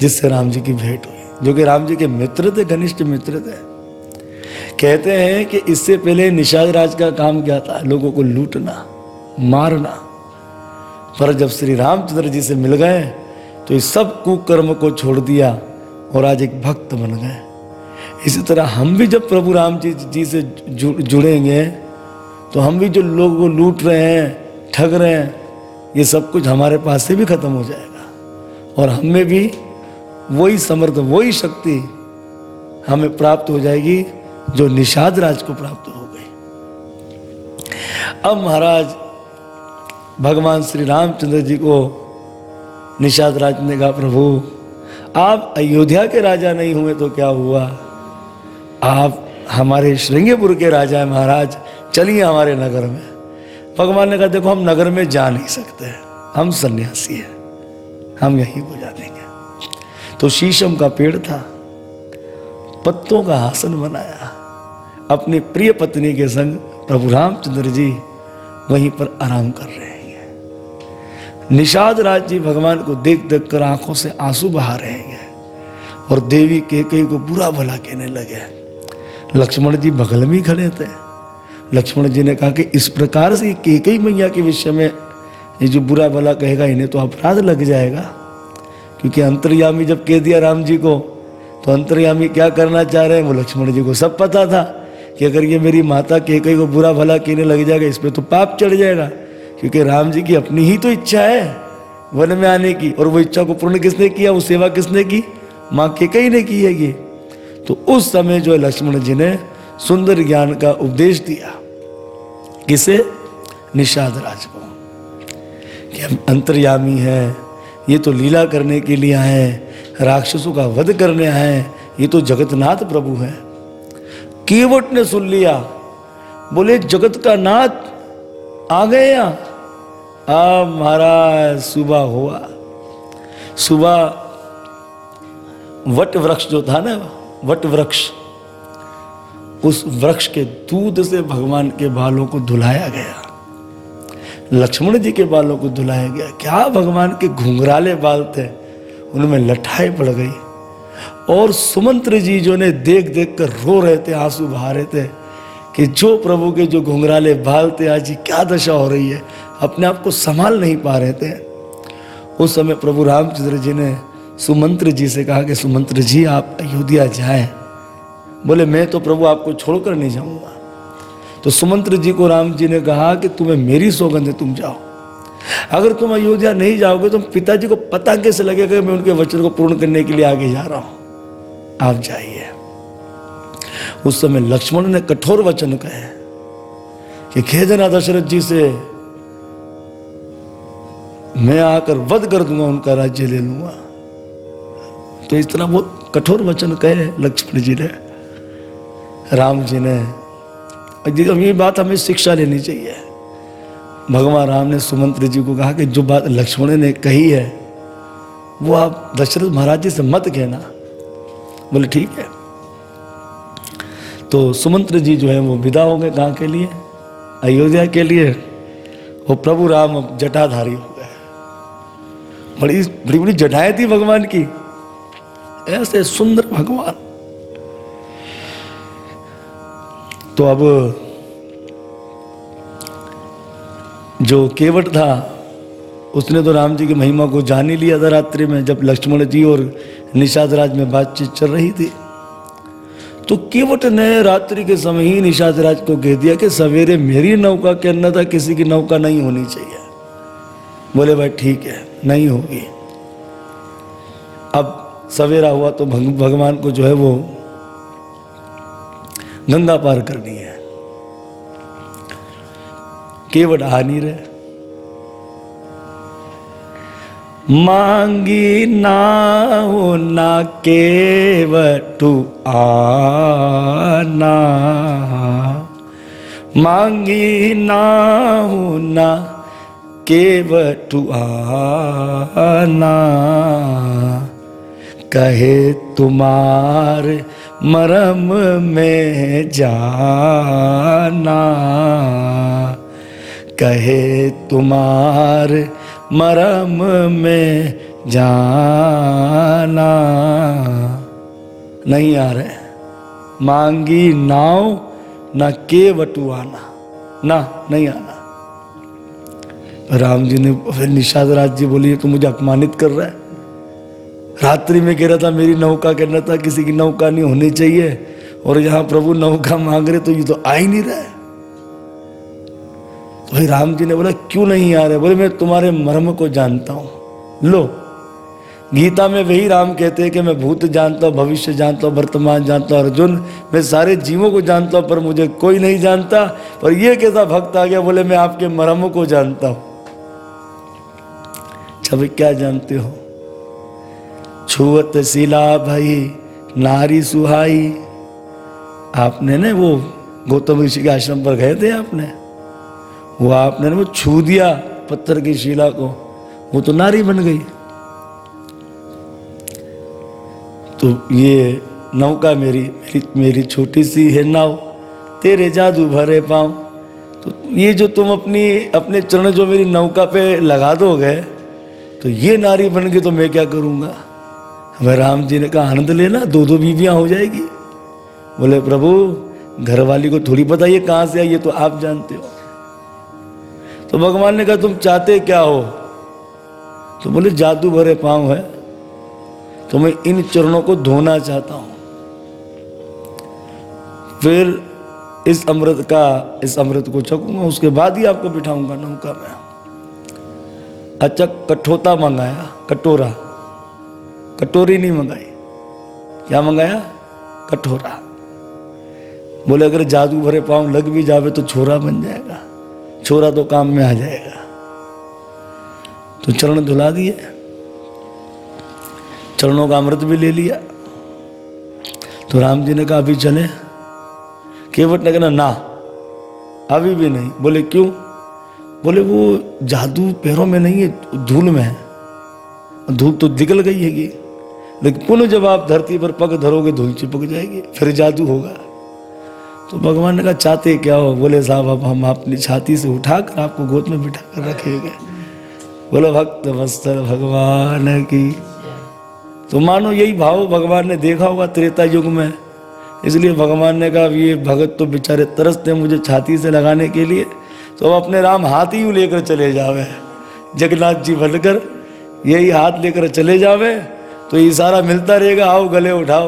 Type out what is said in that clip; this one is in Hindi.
जिससे राम जी की भेंट हुई, जो कि राम जी के मित्र थे, घनिष्ठ मित्र थे। कहते हैं कि इससे पहले निषाद राज का काम क्या था? लोगों को लूटना, मारना। पर जब श्री रामचंद्र जी से मिल गए तो इस सब कुकर्म को छोड़ दिया और आज एक भक्त बन गए। इसी तरह हम भी जब प्रभु राम जी जी से जुड़ेंगे तो हम भी जो लोगों को लूट रहे हैं, ठग रहे हैं, ये सब कुछ हमारे पास से भी खत्म हो जाएगा। और हमें भी वही समर्थ, वही शक्ति हमें प्राप्त हो जाएगी जो निषाद राज को प्राप्त हो गई। अब महाराज, भगवान श्री रामचंद्र जी को निषाद राज ने कहा, प्रभु, आप अयोध्या के राजा नहीं हुए तो क्या हुआ? आप हमारे श्रृंगपुर के राजा हैं महाराज, चलिए हमारे नगर में। भगवान ने कहा, देखो, हम नगर में जा नहीं सकते, हम सन्यासी हैं, हम यहीं गुजार देंगे। तो शीशम का पेड़ था। पत्तों का आसन बनाया। अपनी प्रिय पत्नी के संग प्रभु रामचंद्र जी वहीं पर आराम कर रहे हैं। निषाद राज जी भगवान को देख देख कर आँखों से आँसू बहा रहे हैं और देवी के कई को बुरा भला कहने लगे लक्ष्मण जी बगल में खड़े थे। लक्ष्मण जी ने कहा कि इस प्रकार से केकई मैया के विषय में ये जो बुरा भला कहेगा, इन्हें तो अपराध लग जाएगा। क्योंकि अंतर्यामी जब कह दिया राम जी को तो अंतर्यामी क्या करना चाह रहे हैं? वो लक्ष्मण जी को सब पता था कि अगर ये मेरी माता केकई को बुरा भला कहने लग जाएगा, इस पर तो पाप चढ़ जाएगा। क्योंकि राम जी की अपनी ही तो इच्छा है वन में आने की, और वो इच्छा को पूर्ण किसने किया? वो सेवा किसने की? माँ केकई ने की है ये। तो उस समय जो है लक्ष्मण जी ने सुंदर ज्ञान का उपदेश दिया। किसे? निषाद राज को। कि अंतर्यामी है ये तो लीला करने के लिए आए हैं, राक्षसों का वध करने आए हैं, ये तो जगतनाथ प्रभु है। केवट ने सुन लिया, बोले, जगत का नाथ आ गए यहाँ? अब महाराज, सुबह हुआ। सुबह वट वृक्ष जो था ना, वट वृक्ष, उस वृक्ष के दूध से भगवान के बालों को धुलाया गया। लक्ष्मण जी के बालों को धुलाया गया। क्या भगवान के घुंघराले बाल थे? उनमें लठाई पड़ गई। और सुमंत्र जी जो ने देख देख कर रो रहे थे, आँसू बहा रहे थे कि जो प्रभु के जो घुंघराले बाल थे, आज क्या दशा हो रही है? अपने आप को संभाल नहीं पा रहे थे। उस समय प्रभु रामचंद्र जी ने सुमंत्र जी से कहा कि, सुमंत्र जी, आप अयोध्या जाएँ। बोले, मैं तो प्रभु आपको छोड़कर नहीं जाऊँगा। तो सुमंत्र जी को राम जी ने कहा कि तुम्हें मेरी सौगंध है, तुम जाओ। अगर तुम अयोध्या नहीं जाओगे तो पिताजी को पता कैसे लगेगा मैं उनके वचन को पूर्ण करने के लिए आगे जा रहा हूँ? आप जाइए। उस समय लक्ष्मण ने कठोर वचन कहे कि खेदना दशरथ जी से मैं आकर वध कर दूँगा, उनका राज्य ले लूँगा। तो इस तरह बहुत कठोर वचन कहे लक्ष्मण जी ने। राम जी ने ये बात हमें शिक्षा लेनी चाहिए। भगवान राम ने सुमंत्र जी को कहा कि जो बात लक्ष्मण ने कही है, वो आप दशरथ महाराज जी से मत कहना। बोले, ठीक है। तो सुमंत्र जी जो है, वो विदा हो गए कहाँ के लिए, अयोध्या के लिए वो प्रभु राम जटाधारी हो गए बड़ी बड़ी बड़ी जटाएँ थी भगवान की। ऐसे सुंदर भगवान। तो अब जो केवट था, उसने तो राम जी की महिमा को जान ही लिया था रात्रि में, जब लक्ष्मण जी और निषाद राज में बातचीत चल रही थी। तो केवट ने रात्रि के समय ही निषाद राज को कह दिया कि सवेरे मेरी नौका के अन्यथा किसी की नौका नहीं होनी चाहिए। बोले, भाई ठीक है, नहीं होगी। अब सवेरा हुआ तो भगवान को जो है वो गंगा पार करनी है। केवट नहीं रहे। मांगी ना हो, ना केवटू आना। मांगी ना हो, ना केवटू आना। कहे तुम्हार मरम में जाना। कहे तुम्हार मरम में जाना। नहीं आ रहे। मांगी नाव, ना के वटुआना ना, नहीं आना। राम जी ने फिर निषाद राज जी बोली तो मुझे अपमानित कर रहा है। रात्रि में कह रहा था, मेरी नौका कहना था, किसी की नौका नहीं होनी चाहिए। और यहाँ प्रभु नौका मांग रहे तो ये तो आ ही नहीं रहा है। तो भाई राम जी ने बोला, क्यों नहीं आ रहे? बोले, मैं तुम्हारे मर्म को जानता हूँ। लो, गीता में वही राम कहते हैं कि मैं भूत जानता हूँ, भविष्य जानता हूँ, वर्तमान जानता हूँ, अर्जुन, मैं सारे जीवों को जानता हूँ, पर मुझे कोई नहीं जानता। पर यह कैसा भक्त आ गया, बोले, मैं आपके मर्म को जानता हूँ। छवि क्या जानते हो? छुअत शिला भाई, नारी सुहाई। आपने ना वो गौतम ऋषि के आश्रम पर गए थे आपने? वो आपने ना वो छू दिया पत्थर की शिला को। वो तो नारी बन गई। तो ये नौका मेरी मेरी मेरी छोटी सी है नाव। तेरे जादू भरे पाँव। तो ये जो तुम अपनी, अपने चरण जो मेरी नौका पे लगा दोगे तो ये नारी बन गई तो मैं क्या करूँगा? हमें राम जी ने कहा, आनंद लेना दो दो बीवियाँ हो जाएगी। बोले, प्रभु घर वाली को थोड़ी पता ये कहाँ से आई ये तो आप जानते हो। तो भगवान ने कहा, तुम चाहते क्या हो? तो बोले, जादू भरे पाँव है तो मैं इन चरणों को धोना चाहता हूँ। फिर इस अमृत का, इस अमृत को चखूँगा, उसके बाद ही आपको बिठाऊँगा, नौका में। अच्छा कठोता मंगाया, कटोरा। कटोरी नहीं मंगाई। क्या मंगाया? कटोरा बोले, अगर जादू भरे पाँव लग भी जावे तो छोरा बन जाएगा। छोरा तो काम में आ जाएगा। तो चरण धुला दिए। चरणों का अमृत भी ले लिया। तो राम जी ने कहा, अभी चले। केवट ने कहना ना, अभी भी नहीं। बोले, क्यों? बोले, वो जादू पैरों में नहीं है, धूल में है। धूल तो निकल गई हैगी। लेकिन पुनः जब आप धरती पर पग धरोगे, धूल चिपक जाएगी, फिर जादू होगा। तो भगवान ने कहा, चाहते क्या हो? बोले, साहब, अब हम अपनी छाती से उठाकर आपको गोद में बिठा कर रखेंगे। बोले, भक्त वस्त्र भगवान की। तो मानो यही भाव भगवान ने देखा होगा त्रेता युग में। इसलिए भगवान ने कहा ये भगत तो बेचारे तरसते मुझे छाती से लगाने के लिए तो अब अपने राम हाथ ही लेकर चले जावे। जगन्नाथ जी बनकर यही हाथ लेकर चले जावे तो इशारा मिलता रहेगा आओ गले उठाओ।